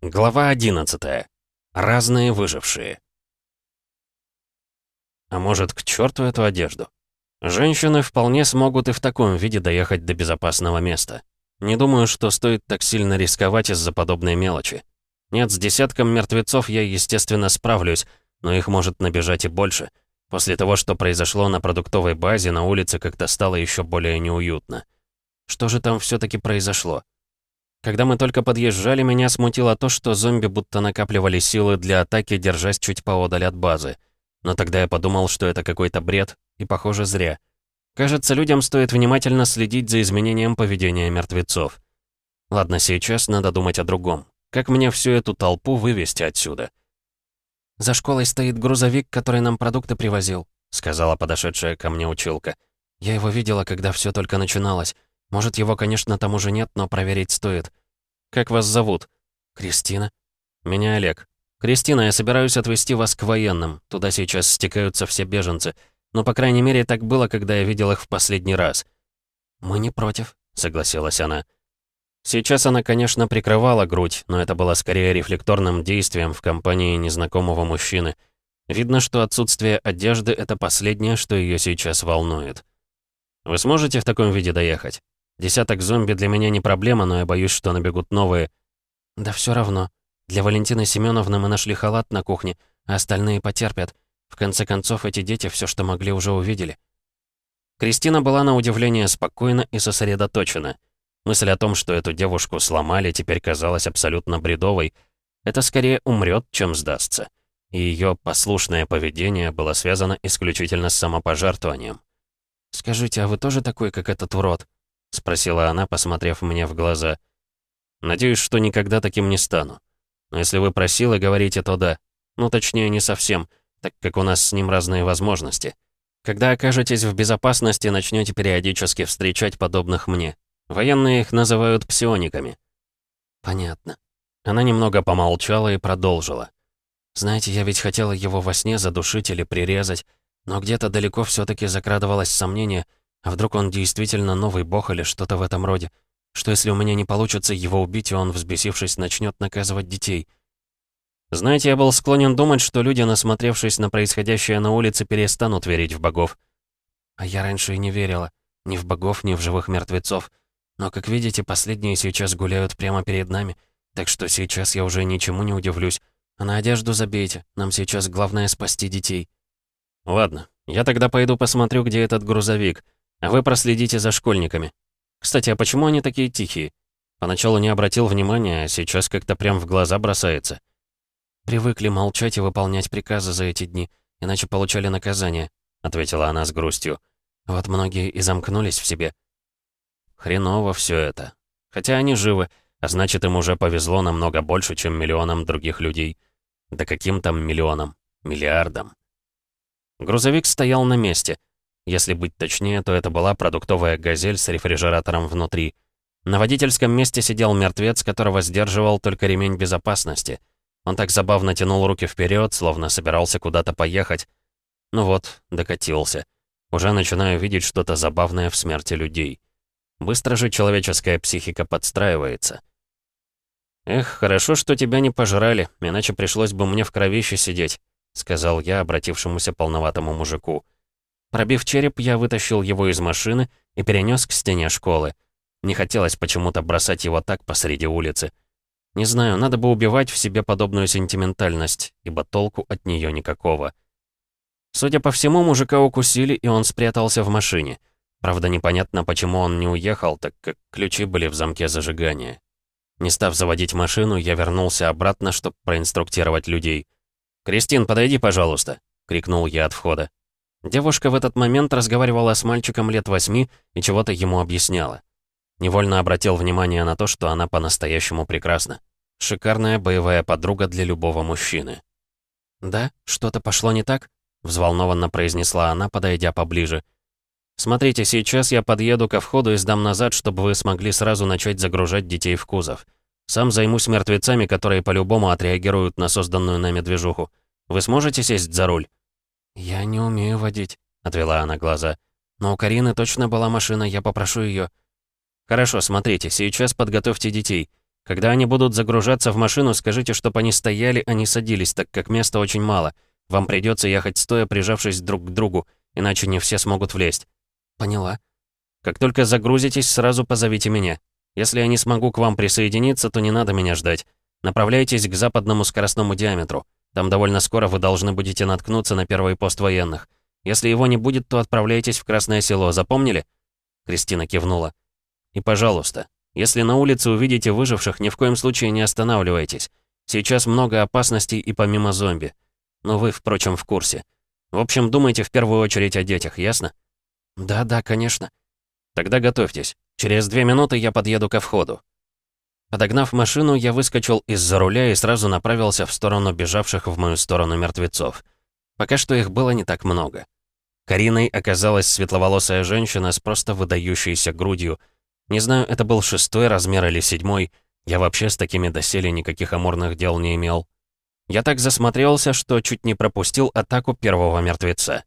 Глава 11. Разные выжившие. А может, к черту эту одежду? Женщины вполне смогут и в таком виде доехать до безопасного места. Не думаю, что стоит так сильно рисковать из-за подобной мелочи. Нет, с десятком мертвецов я, естественно, справлюсь, но их может набежать и больше. После того, что произошло на продуктовой базе, на улице как-то стало еще более неуютно. Что же там все таки произошло? Когда мы только подъезжали, меня смутило то, что зомби будто накапливали силы для атаки, держась чуть поодаль от базы. Но тогда я подумал, что это какой-то бред, и, похоже, зря. Кажется, людям стоит внимательно следить за изменением поведения мертвецов. Ладно, сейчас надо думать о другом. Как мне всю эту толпу вывести отсюда? «За школой стоит грузовик, который нам продукты привозил», — сказала подошедшая ко мне училка. «Я его видела, когда все только начиналось. Может, его, конечно, там уже нет, но проверить стоит. Как вас зовут? Кристина. Меня Олег. Кристина, я собираюсь отвезти вас к военным. Туда сейчас стекаются все беженцы. Но, по крайней мере, так было, когда я видел их в последний раз. Мы не против, согласилась она. Сейчас она, конечно, прикрывала грудь, но это было скорее рефлекторным действием в компании незнакомого мужчины. Видно, что отсутствие одежды — это последнее, что ее сейчас волнует. «Вы сможете в таком виде доехать?» Десяток зомби для меня не проблема, но я боюсь, что набегут новые. Да все равно. Для Валентины Семеновны мы нашли халат на кухне, а остальные потерпят. В конце концов, эти дети все, что могли, уже увидели. Кристина была на удивление спокойна и сосредоточена. Мысль о том, что эту девушку сломали, теперь казалась абсолютно бредовой. Это скорее умрет, чем сдастся. И ее послушное поведение было связано исключительно с самопожертвованием. «Скажите, а вы тоже такой, как этот урод?» — спросила она, посмотрев мне в глаза. «Надеюсь, что никогда таким не стану. Но если вы просила, говорите, то да. Ну, точнее, не совсем, так как у нас с ним разные возможности. Когда окажетесь в безопасности, начнете периодически встречать подобных мне. Военные их называют псиониками». «Понятно». Она немного помолчала и продолжила. «Знаете, я ведь хотела его во сне задушить или прирезать, но где-то далеко все таки закрадывалось сомнение — а вдруг он действительно новый бог или что-то в этом роде? Что если у меня не получится его убить, и он, взбесившись, начнет наказывать детей? Знаете, я был склонен думать, что люди, насмотревшись на происходящее на улице, перестанут верить в богов. А я раньше и не верила. Ни в богов, ни в живых мертвецов. Но, как видите, последние сейчас гуляют прямо перед нами. Так что сейчас я уже ничему не удивлюсь. А на одежду забейте. Нам сейчас главное спасти детей. Ладно, я тогда пойду посмотрю, где этот грузовик. А вы проследите за школьниками. Кстати, а почему они такие тихие? Поначалу не обратил внимания, а сейчас как-то прям в глаза бросается. Привыкли молчать и выполнять приказы за эти дни, иначе получали наказание, ответила она с грустью. Вот многие и замкнулись в себе. Хреново все это. Хотя они живы, а значит, им уже повезло намного больше, чем миллионам других людей. Да каким там миллионам? Миллиардам. Грузовик стоял на месте — если быть точнее, то это была продуктовая «Газель» с рефрижератором внутри. На водительском месте сидел мертвец, которого сдерживал только ремень безопасности. Он так забавно тянул руки вперед, словно собирался куда-то поехать. Ну вот, докатился. Уже начинаю видеть что-то забавное в смерти людей. Быстро же человеческая психика подстраивается. «Эх, хорошо, что тебя не пожрали, иначе пришлось бы мне в кровище сидеть», — сказал я обратившемуся полноватому мужику. Пробив череп, я вытащил его из машины и перенес к стене школы. Не хотелось почему-то бросать его так посреди улицы. Не знаю, надо бы убивать в себе подобную сентиментальность, ибо толку от нее никакого. Судя по всему, мужика укусили, и он спрятался в машине. Правда, непонятно, почему он не уехал, так как ключи были в замке зажигания. Не став заводить машину, я вернулся обратно, чтобы проинструктировать людей. «Кристин, подойди, пожалуйста!» — крикнул я от входа. Девушка в этот момент разговаривала с мальчиком лет восьми и чего-то ему объясняла. Невольно обратил внимание на то, что она по-настоящему прекрасна. Шикарная боевая подруга для любого мужчины. «Да? Что-то пошло не так?» — взволнованно произнесла она, подойдя поближе. «Смотрите, сейчас я подъеду ко входу и сдам назад, чтобы вы смогли сразу начать загружать детей в кузов. Сам займусь мертвецами, которые по-любому отреагируют на созданную нами движуху. Вы сможете сесть за руль?» «Я не умею водить», — отвела она глаза. «Но у Карины точно была машина, я попрошу ее. «Хорошо, смотрите, сейчас подготовьте детей. Когда они будут загружаться в машину, скажите, чтобы они стояли, а не садились, так как места очень мало. Вам придется ехать стоя, прижавшись друг к другу, иначе не все смогут влезть». «Поняла». «Как только загрузитесь, сразу позовите меня. Если я не смогу к вам присоединиться, то не надо меня ждать. Направляйтесь к западному скоростному диаметру. Там довольно скоро вы должны будете наткнуться на первый пост военных. Если его не будет, то отправляйтесь в Красное Село, запомнили?» Кристина кивнула. «И, пожалуйста, если на улице увидите выживших, ни в коем случае не останавливайтесь. Сейчас много опасностей и помимо зомби. Но вы, впрочем, в курсе. В общем, думайте в первую очередь о детях, ясно? Да, да, конечно. Тогда готовьтесь. Через две минуты я подъеду ко входу. Подогнав машину, я выскочил из-за руля и сразу направился в сторону бежавших в мою сторону мертвецов. Пока что их было не так много. Кариной оказалась светловолосая женщина с просто выдающейся грудью, не знаю, это был шестой размер или седьмой. Я вообще с такими доселе никаких амурных дел не имел. Я так засмотрелся, что чуть не пропустил атаку первого мертвеца.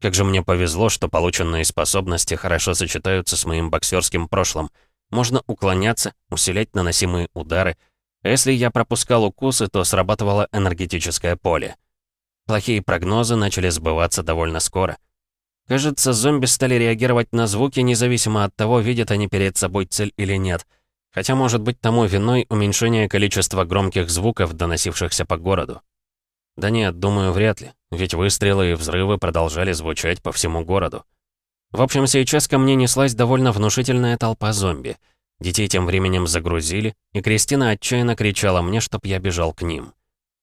Как же мне повезло, что полученные способности хорошо сочетаются с моим боксерским прошлым. Можно уклоняться, усилять наносимые удары. Если я пропускал укусы, то срабатывало энергетическое поле. Плохие прогнозы начали сбываться довольно скоро. Кажется, зомби стали реагировать на звуки, независимо от того, видят они перед собой цель или нет. Хотя, может быть, тому виной уменьшение количества громких звуков, доносившихся по городу. Да нет, думаю, вряд ли, ведь выстрелы и взрывы продолжали звучать по всему городу. В общем, сейчас ко мне неслась довольно внушительная толпа зомби. Детей тем временем загрузили, и Кристина отчаянно кричала мне, чтоб я бежал к ним.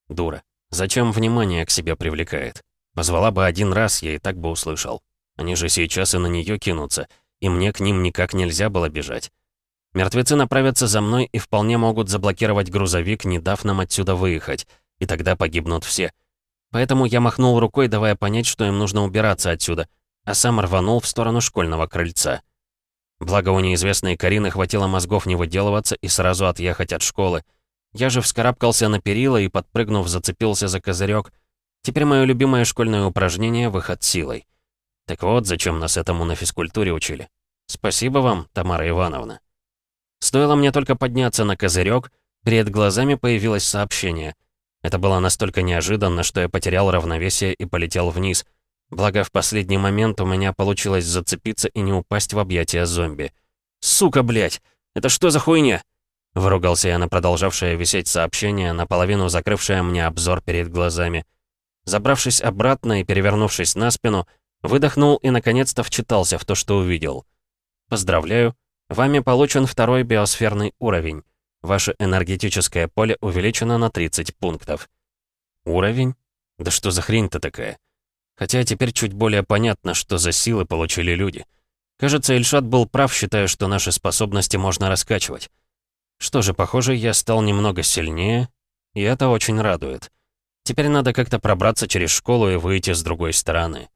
Дура. Зачем внимание к себе привлекает? Позвала бы один раз, я и так бы услышал. Они же сейчас и на нее кинутся, и мне к ним никак нельзя было бежать. Мертвецы направятся за мной и вполне могут заблокировать грузовик, не дав нам отсюда выехать, и тогда погибнут все. Поэтому я махнул рукой, давая понять, что им нужно убираться отсюда, а сам рванул в сторону школьного крыльца. Благо у неизвестной Карины хватило мозгов не выделываться и сразу отъехать от школы. Я же вскарабкался на перила и, подпрыгнув, зацепился за козырек. Теперь мое любимое школьное упражнение — выход силой. Так вот, зачем нас этому на физкультуре учили. Спасибо вам, Тамара Ивановна. Стоило мне только подняться на козырек, перед глазами появилось сообщение. Это было настолько неожиданно, что я потерял равновесие и полетел вниз. Благо, в последний момент у меня получилось зацепиться и не упасть в объятия зомби. «Сука, блядь! Это что за хуйня?» Выругался я на продолжавшее висеть сообщение, наполовину закрывшее мне обзор перед глазами. Забравшись обратно и перевернувшись на спину, Выдохнул и, наконец-то, вчитался в то, что увидел. Поздравляю, вами получен второй биосферный уровень. Ваше энергетическое поле увеличено на 30 пунктов. Уровень? Да что за хрень-то такая? Хотя теперь чуть более понятно, что за силы получили люди. Кажется, Ильшат был прав, считая, что наши способности можно раскачивать. Что же, похоже, я стал немного сильнее, и это очень радует. Теперь надо как-то пробраться через школу и выйти с другой стороны.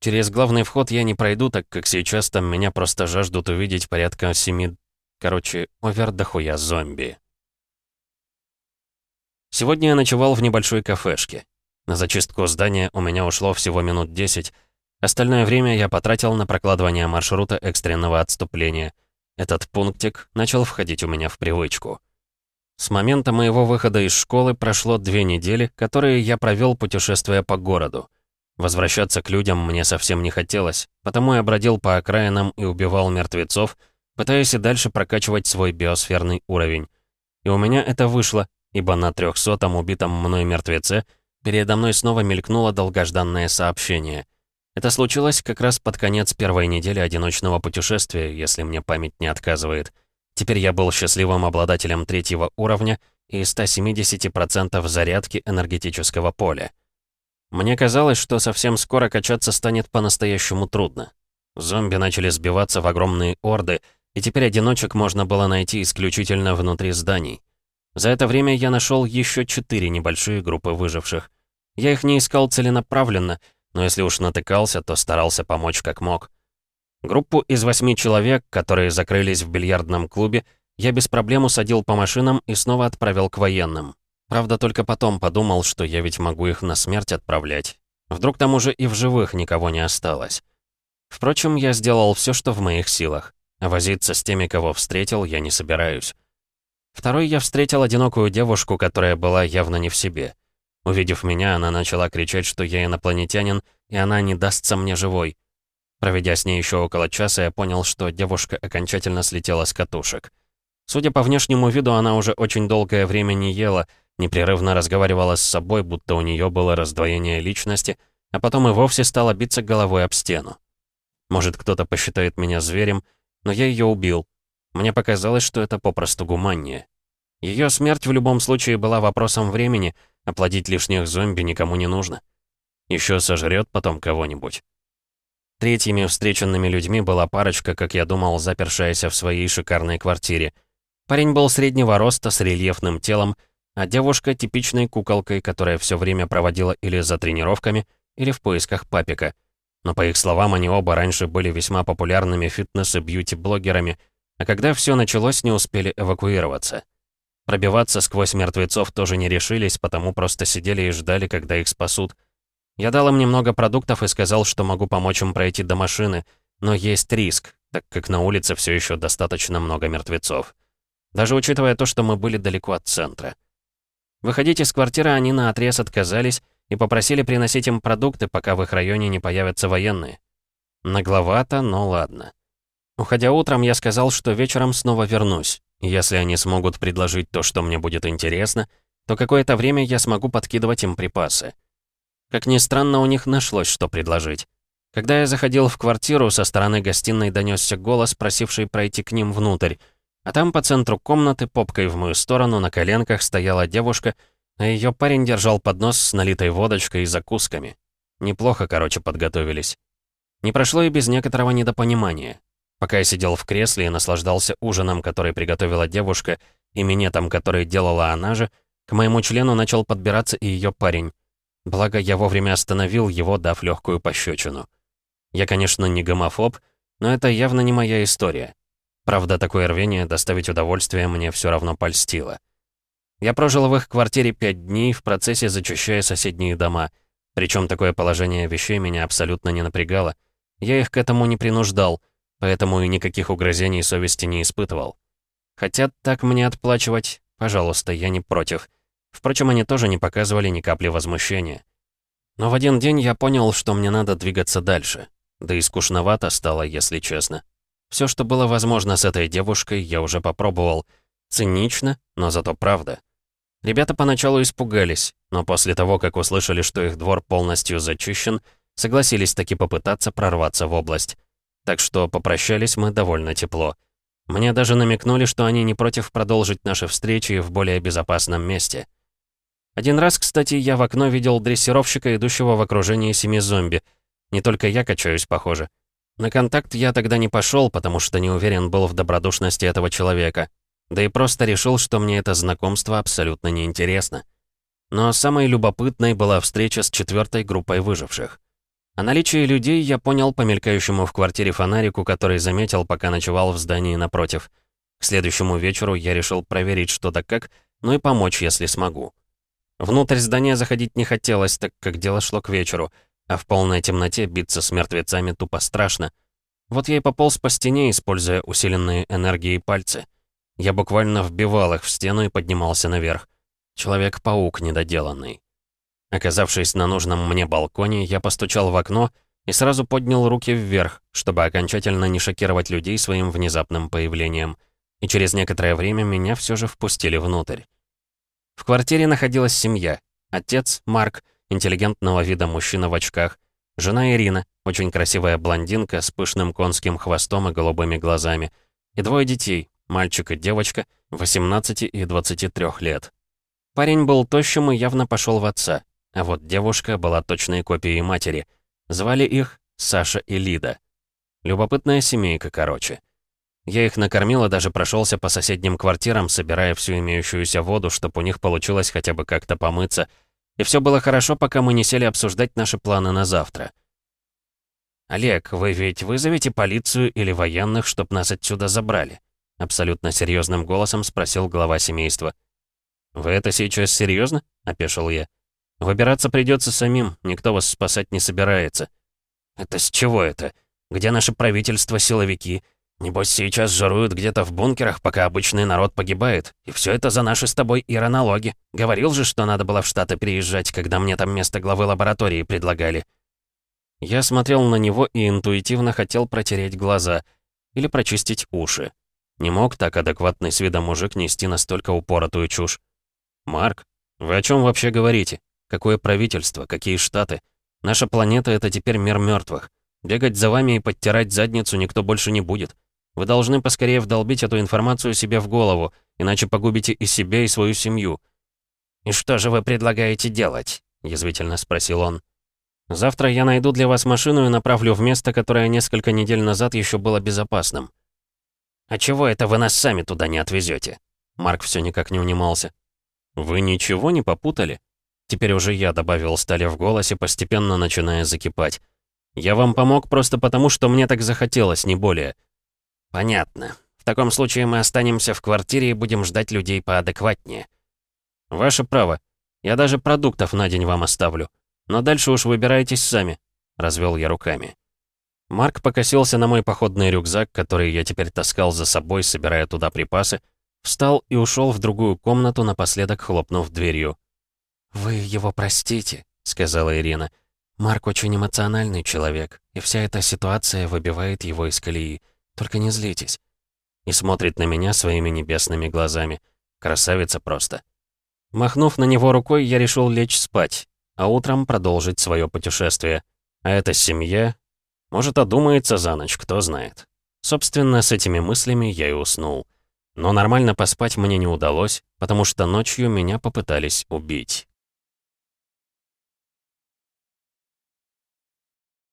Через главный вход я не пройду, так как сейчас там меня просто жаждут увидеть порядка семи... Короче, овер дохуя зомби. Сегодня я ночевал в небольшой кафешке. На зачистку здания у меня ушло всего минут 10. Остальное время я потратил на прокладывание маршрута экстренного отступления. Этот пунктик начал входить у меня в привычку. С момента моего выхода из школы прошло две недели, которые я провел путешествуя по городу. Возвращаться к людям мне совсем не хотелось, потому я бродил по окраинам и убивал мертвецов, пытаясь и дальше прокачивать свой биосферный уровень. И у меня это вышло, ибо на трехсотом убитом мной мертвеце передо мной снова мелькнуло долгожданное сообщение. Это случилось как раз под конец первой недели одиночного путешествия, если мне память не отказывает. Теперь я был счастливым обладателем третьего уровня и 170% зарядки энергетического поля. Мне казалось, что совсем скоро качаться станет по-настоящему трудно. Зомби начали сбиваться в огромные орды, и теперь одиночек можно было найти исключительно внутри зданий. За это время я нашел еще четыре небольшие группы выживших. Я их не искал целенаправленно, но если уж натыкался, то старался помочь как мог. Группу из восьми человек, которые закрылись в бильярдном клубе, я без проблем усадил по машинам и снова отправил к военным. Правда, только потом подумал, что я ведь могу их на смерть отправлять. Вдруг там уже и в живых никого не осталось. Впрочем, я сделал все, что в моих силах. А возиться с теми, кого встретил, я не собираюсь. Второй я встретил одинокую девушку, которая была явно не в себе. Увидев меня, она начала кричать, что я инопланетянин, и она не дастся мне живой. Проведя с ней еще около часа, я понял, что девушка окончательно слетела с катушек. Судя по внешнему виду, она уже очень долгое время не ела, непрерывно разговаривала с собой, будто у нее было раздвоение личности, а потом и вовсе стала биться головой об стену. Может, кто-то посчитает меня зверем, но я ее убил. Мне показалось, что это попросту гуманнее. Ее смерть в любом случае была вопросом времени, оплодить лишних зомби никому не нужно. Еще сожрет потом кого-нибудь. Третьими встреченными людьми была парочка, как я думал, запершаяся в своей шикарной квартире. Парень был среднего роста, с рельефным телом, а девушка — типичной куколкой, которая все время проводила или за тренировками, или в поисках папика. Но, по их словам, они оба раньше были весьма популярными фитнес- и бьюти-блогерами, а когда все началось, не успели эвакуироваться. Пробиваться сквозь мертвецов тоже не решились, потому просто сидели и ждали, когда их спасут. Я дал им немного продуктов и сказал, что могу помочь им пройти до машины, но есть риск, так как на улице все еще достаточно много мертвецов. Даже учитывая то, что мы были далеко от центра. Выходить из квартиры они на отрез отказались и попросили приносить им продукты, пока в их районе не появятся военные. Нагловато, но ладно. Уходя утром, я сказал, что вечером снова вернусь. Если они смогут предложить то, что мне будет интересно, то какое-то время я смогу подкидывать им припасы. Как ни странно, у них нашлось, что предложить. Когда я заходил в квартиру, со стороны гостиной донесся голос, просивший пройти к ним внутрь. А там по центру комнаты, попкой в мою сторону, на коленках стояла девушка, а ее парень держал поднос с налитой водочкой и закусками. Неплохо, короче, подготовились. Не прошло и без некоторого недопонимания. Пока я сидел в кресле и наслаждался ужином, который приготовила девушка, и минетом, который делала она же, к моему члену начал подбираться и ее парень. Благо, я вовремя остановил его, дав легкую пощечину. Я, конечно, не гомофоб, но это явно не моя история. Правда, такое рвение доставить удовольствие мне все равно польстило. Я прожил в их квартире пять дней, в процессе зачищая соседние дома. Причем такое положение вещей меня абсолютно не напрягало. Я их к этому не принуждал, поэтому и никаких угрызений совести не испытывал. Хотят так мне отплачивать, пожалуйста, я не против. Впрочем, они тоже не показывали ни капли возмущения. Но в один день я понял, что мне надо двигаться дальше. Да и скучновато стало, если честно. Все, что было возможно с этой девушкой, я уже попробовал. Цинично, но зато правда. Ребята поначалу испугались, но после того, как услышали, что их двор полностью зачищен, согласились таки попытаться прорваться в область. Так что попрощались мы довольно тепло. Мне даже намекнули, что они не против продолжить наши встречи в более безопасном месте. Один раз, кстати, я в окно видел дрессировщика, идущего в окружении семи зомби. Не только я качаюсь, похоже. На контакт я тогда не пошел, потому что не уверен был в добродушности этого человека. Да и просто решил, что мне это знакомство абсолютно неинтересно. Но самой любопытной была встреча с четвертой группой выживших. О наличии людей я понял по мелькающему в квартире фонарику, который заметил, пока ночевал в здании напротив. К следующему вечеру я решил проверить что да как, ну и помочь, если смогу. Внутрь здания заходить не хотелось, так как дело шло к вечеру, а в полной темноте биться с мертвецами тупо страшно. Вот я и пополз по стене, используя усиленные энергией пальцы. Я буквально вбивал их в стену и поднимался наверх. Человек-паук недоделанный. Оказавшись на нужном мне балконе, я постучал в окно и сразу поднял руки вверх, чтобы окончательно не шокировать людей своим внезапным появлением. И через некоторое время меня все же впустили внутрь. В квартире находилась семья. Отец, Марк, интеллигентного вида мужчина в очках. Жена Ирина, очень красивая блондинка с пышным конским хвостом и голубыми глазами. И двое детей, мальчик и девочка, 18 и 23 лет. Парень был тощим и явно пошел в отца, а вот девушка была точной копией матери. Звали их Саша и Лида. Любопытная семейка, короче. Я их накормил и даже прошелся по соседним квартирам, собирая всю имеющуюся воду, чтобы у них получилось хотя бы как-то помыться. И все было хорошо, пока мы не сели обсуждать наши планы на завтра. «Олег, вы ведь вызовете полицию или военных, чтоб нас отсюда забрали?» Абсолютно серьезным голосом спросил глава семейства. «Вы это сейчас серьезно? опешил я. «Выбираться придется самим, никто вас спасать не собирается». «Это с чего это? Где наше правительство, силовики? Небось, сейчас жаруют где-то в бункерах, пока обычный народ погибает. И все это за наши с тобой иронологи. Говорил же, что надо было в Штаты переезжать, когда мне там место главы лаборатории предлагали. Я смотрел на него и интуитивно хотел протереть глаза или прочистить уши. Не мог так адекватный с видом мужик нести настолько упоротую чушь. «Марк, вы о чем вообще говорите? Какое правительство? Какие штаты? Наша планета — это теперь мир мертвых. Бегать за вами и подтирать задницу никто больше не будет. Вы должны поскорее вдолбить эту информацию себе в голову, иначе погубите и себя, и свою семью». «И что же вы предлагаете делать?» — язвительно спросил он. «Завтра я найду для вас машину и направлю в место, которое несколько недель назад еще было безопасным». «А чего это вы нас сами туда не отвезете? Марк все никак не унимался. «Вы ничего не попутали?» Теперь уже я добавил стали в голосе, постепенно начиная закипать. «Я вам помог просто потому, что мне так захотелось, не более». «Понятно. В таком случае мы останемся в квартире и будем ждать людей поадекватнее». «Ваше право. Я даже продуктов на день вам оставлю. Но дальше уж выбирайтесь сами», — развел я руками. Марк покосился на мой походный рюкзак, который я теперь таскал за собой, собирая туда припасы, Встал и ушел в другую комнату, напоследок хлопнув дверью. «Вы его простите», — сказала Ирина. «Марк очень эмоциональный человек, и вся эта ситуация выбивает его из колеи. Только не злитесь». И смотрит на меня своими небесными глазами. Красавица просто. Махнув на него рукой, я решил лечь спать, а утром продолжить свое путешествие. А эта семья... Может, одумается за ночь, кто знает. Собственно, с этими мыслями я и уснул. Но нормально поспать мне не удалось, потому что ночью меня попытались убить.